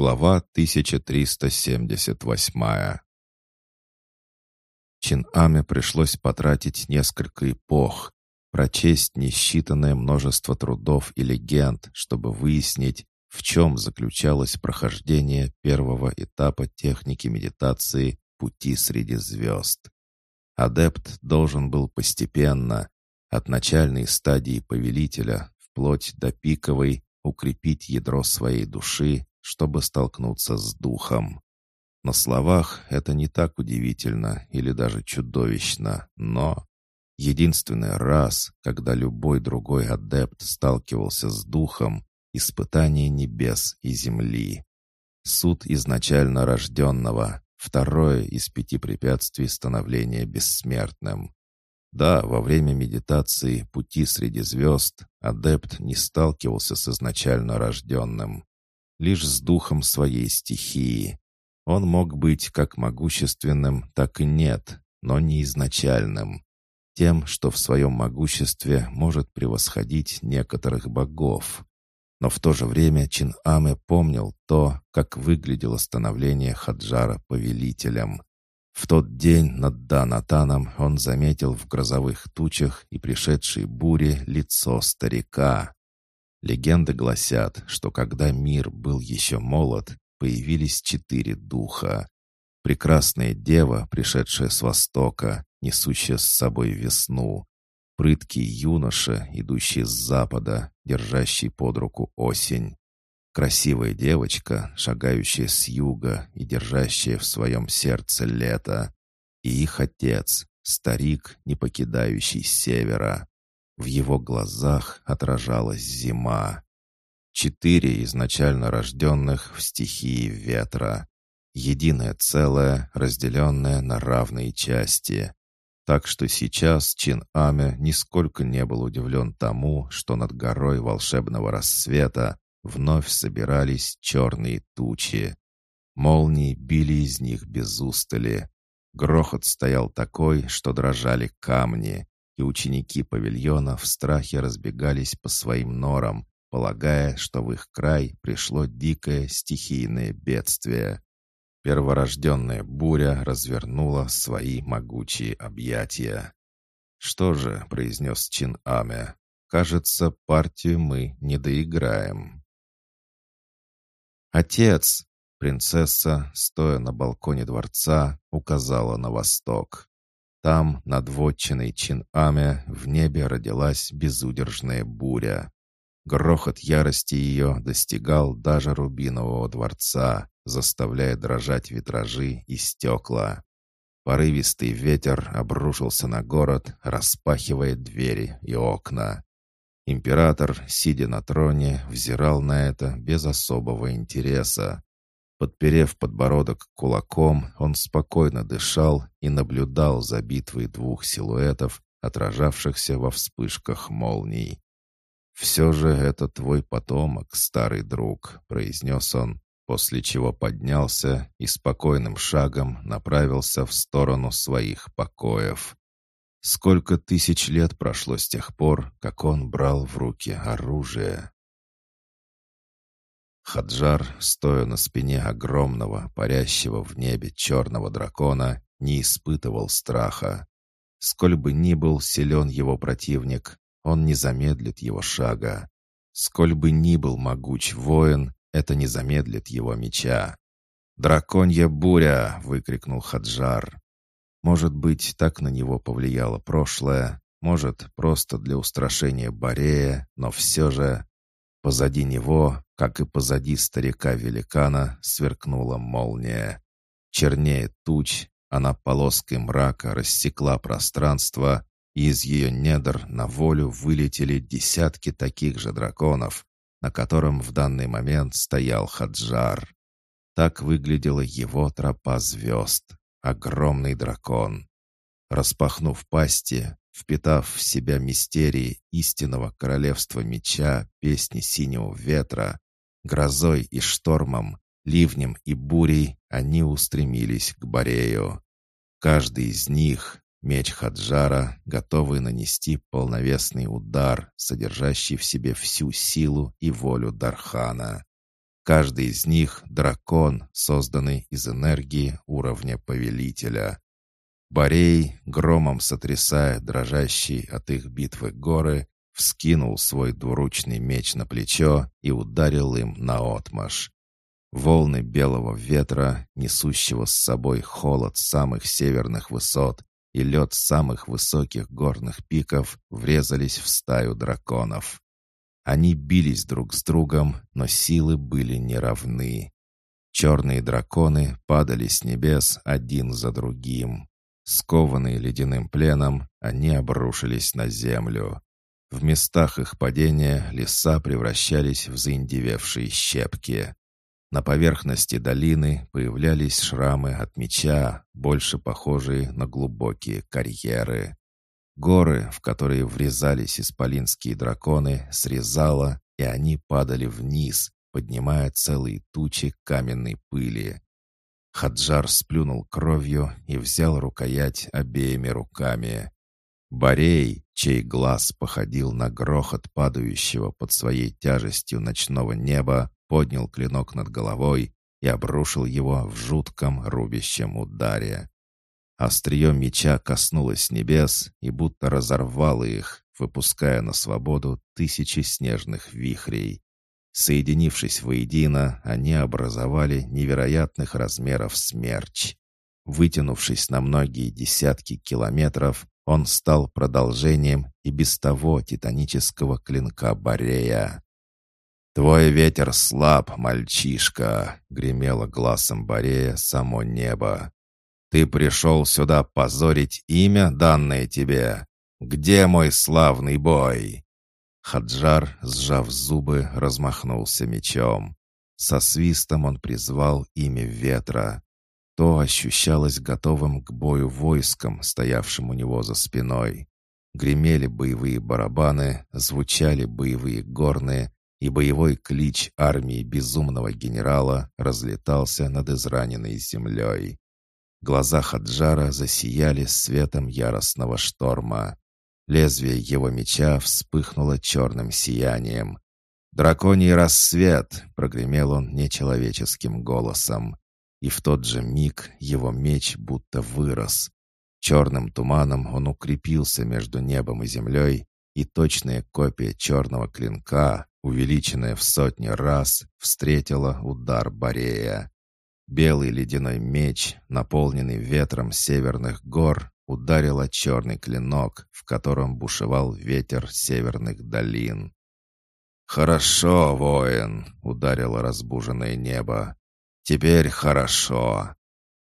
Глава 1378 Чин-Аме пришлось потратить несколько эпох, прочесть несчитанное множество трудов и легенд, чтобы выяснить, в чем заключалось прохождение первого этапа техники медитации «Пути среди звезд». Адепт должен был постепенно, от начальной стадии повелителя вплоть до пиковой, укрепить ядро своей души, чтобы столкнуться с духом. На словах это не так удивительно или даже чудовищно, но единственный раз, когда любой другой адепт сталкивался с духом, испытание небес и земли. Суд изначально рожденного, второе из пяти препятствий становления бессмертным. Да, во время медитации «Пути среди звезд» адепт не сталкивался с изначально рожденным, лишь с духом своей стихии. Он мог быть как могущественным, так и нет, но не изначальным. Тем, что в своем могуществе может превосходить некоторых богов. Но в то же время Чин Аме помнил то, как выглядело становление Хаджара повелителем. В тот день над Данатаном он заметил в грозовых тучах и пришедшей буре лицо старика. Легенды гласят, что когда мир был еще молод, появились четыре духа. Прекрасная дева, пришедшая с востока, несущая с собой весну, прыткий юноша, идущий с запада, держащий под руку осень, красивая девочка, шагающая с юга и держащая в своем сердце лето, и их отец, старик, не покидающий севера. В его глазах отражалась зима. Четыре изначально рожденных в стихии ветра. Единое целое, разделенное на равные части. Так что сейчас Чин Аме нисколько не был удивлен тому, что над горой волшебного рассвета вновь собирались черные тучи. Молнии били из них без устали. Грохот стоял такой, что дрожали камни, и ученики павильона в страхе разбегались по своим норам, полагая, что в их край пришло дикое стихийное бедствие. Перворожденная буря развернула свои могучие объятия. «Что же», — произнес Чин Аме, — «кажется, партию мы не доиграем». «Отец!» — принцесса, стоя на балконе дворца, указала на восток. Там, над вотчиной Чин-Аме, в небе родилась безудержная буря. Грохот ярости ее достигал даже Рубинового дворца, заставляя дрожать витражи и стекла. Порывистый ветер обрушился на город, распахивая двери и окна. Император, сидя на троне, взирал на это без особого интереса. Подперев подбородок кулаком, он спокойно дышал и наблюдал за битвой двух силуэтов, отражавшихся во вспышках молний. «Все же это твой потомок, старый друг», — произнес он, после чего поднялся и спокойным шагом направился в сторону своих покоев. Сколько тысяч лет прошло с тех пор, как он брал в руки оружие? Хаджар, стоя на спине огромного, парящего в небе черного дракона, не испытывал страха. Сколь бы ни был силен его противник, он не замедлит его шага. Сколь бы ни был могуч воин, это не замедлит его меча. «Драконья буря!» — выкрикнул Хаджар. Может быть, так на него повлияло прошлое, может, просто для устрашения Борея, но все же... Позади него, как и позади старика-великана, сверкнула молния. Чернее туч, она полоской мрака рассекла пространство, и из ее недр на волю вылетели десятки таких же драконов, на котором в данный момент стоял Хаджар. Так выглядела его тропа звезд, огромный дракон. Распахнув пасти, впитав в себя мистерии истинного королевства меча, песни синего ветра, грозой и штормом, ливнем и бурей они устремились к Борею. Каждый из них Меч Хаджара, готовый нанести полновесный удар, содержащий в себе всю силу и волю Дархана. Каждый из них — дракон, созданный из энергии уровня повелителя. Борей, громом сотрясая дрожащие от их битвы горы, вскинул свой двуручный меч на плечо и ударил им наотмашь. Волны белого ветра, несущего с собой холод самых северных высот и лед самых высоких горных пиков, врезались в стаю драконов. Они бились друг с другом, но силы были неравны. Черные драконы падали с небес один за другим. Скованные ледяным пленом, они обрушились на землю. В местах их падения леса превращались в заиндевевшие щепки. На поверхности долины появлялись шрамы от меча, больше похожие на глубокие карьеры. Горы, в которые врезались исполинские драконы, срезало, и они падали вниз, поднимая целые тучи каменной пыли. Хаджар сплюнул кровью и взял рукоять обеими руками. Борей, чей глаз походил на грохот падающего под своей тяжестью ночного неба, поднял клинок над головой и обрушил его в жутком рубящем ударе. Острие меча коснулось небес и будто разорвало их, выпуская на свободу тысячи снежных вихрей. Соединившись воедино, они образовали невероятных размеров смерч. Вытянувшись на многие десятки километров, он стал продолжением и без того титанического клинка Борея. «Твой ветер слаб, мальчишка!» — гремело глазом Борея само небо. «Ты пришел сюда позорить имя, данное тебе? Где мой славный бой?» Хаджар, сжав зубы, размахнулся мечом. Со свистом он призвал имя ветра. То ощущалось готовым к бою войском, стоявшим у него за спиной. Гремели боевые барабаны, звучали боевые горные, и боевой клич армии безумного генерала разлетался над израненной землей. Глаза Хаджара засияли светом яростного шторма. Лезвие его меча вспыхнуло черным сиянием. «Драконий рассвет!» — прогремел он нечеловеческим голосом. И в тот же миг его меч будто вырос. Черным туманом он укрепился между небом и землей, и точная копия черного клинка, увеличенная в сотни раз, встретила удар Борея. Белый ледяной меч, наполненный ветром северных гор, ударил о черный клинок, в котором бушевал ветер северных долин. «Хорошо, воин!» — ударило разбуженное небо. «Теперь хорошо!»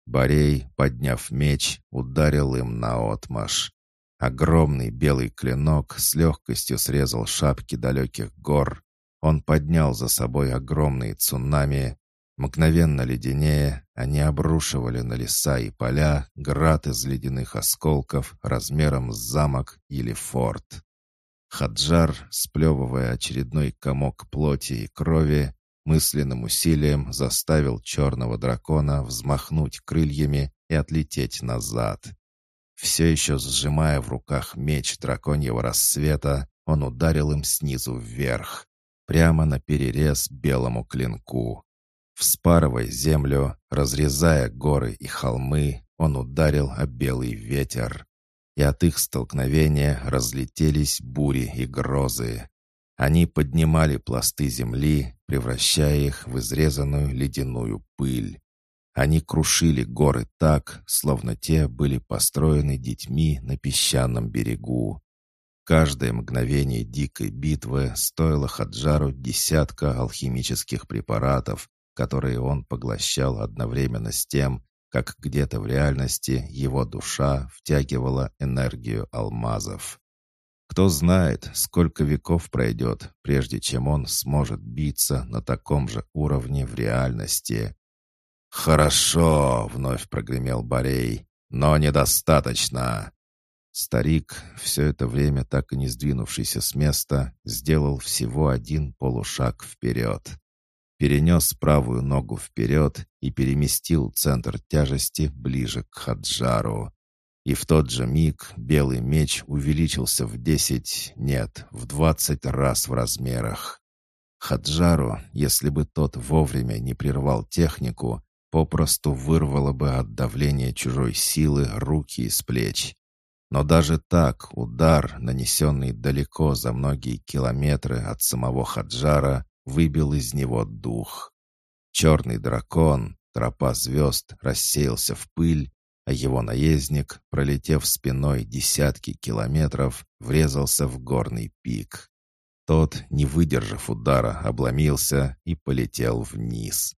Борей, подняв меч, ударил им наотмашь. Огромный белый клинок с легкостью срезал шапки далеких гор. Он поднял за собой огромные цунами. Мгновенно леденее, они обрушивали на леса и поля град из ледяных осколков размером с замок или форт. Хаджар, сплевывая очередной комок плоти и крови, мысленным усилием заставил черного дракона взмахнуть крыльями и отлететь назад. Все еще сжимая в руках меч драконьего рассвета, он ударил им снизу вверх, прямо на перерез белому клинку. Вспарывая землю, разрезая горы и холмы, он ударил о белый ветер. И от их столкновения разлетелись бури и грозы. Они поднимали пласты земли, превращая их в изрезанную ледяную пыль. Они крушили горы так, словно те были построены детьми на песчаном берегу. Каждое мгновение дикой битвы стоило Хаджару десятка алхимических препаратов, которые он поглощал одновременно с тем, как где-то в реальности его душа втягивала энергию алмазов. Кто знает, сколько веков пройдет, прежде чем он сможет биться на таком же уровне в реальности. «Хорошо!» — вновь прогремел Борей. «Но недостаточно!» Старик, все это время так и не сдвинувшийся с места, сделал всего один полушаг вперед. Перенес правую ногу вперед и переместил центр тяжести ближе к Хаджару. И в тот же миг белый меч увеличился в десять, нет, в двадцать раз в размерах. Хаджару, если бы тот вовремя не прервал технику, попросту вырвало бы от давления чужой силы руки из плеч. Но даже так удар, нанесенный далеко за многие километры от самого Хаджара, выбил из него дух. Черный дракон, тропа звезд, рассеялся в пыль, а его наездник, пролетев спиной десятки километров, врезался в горный пик. Тот, не выдержав удара, обломился и полетел вниз.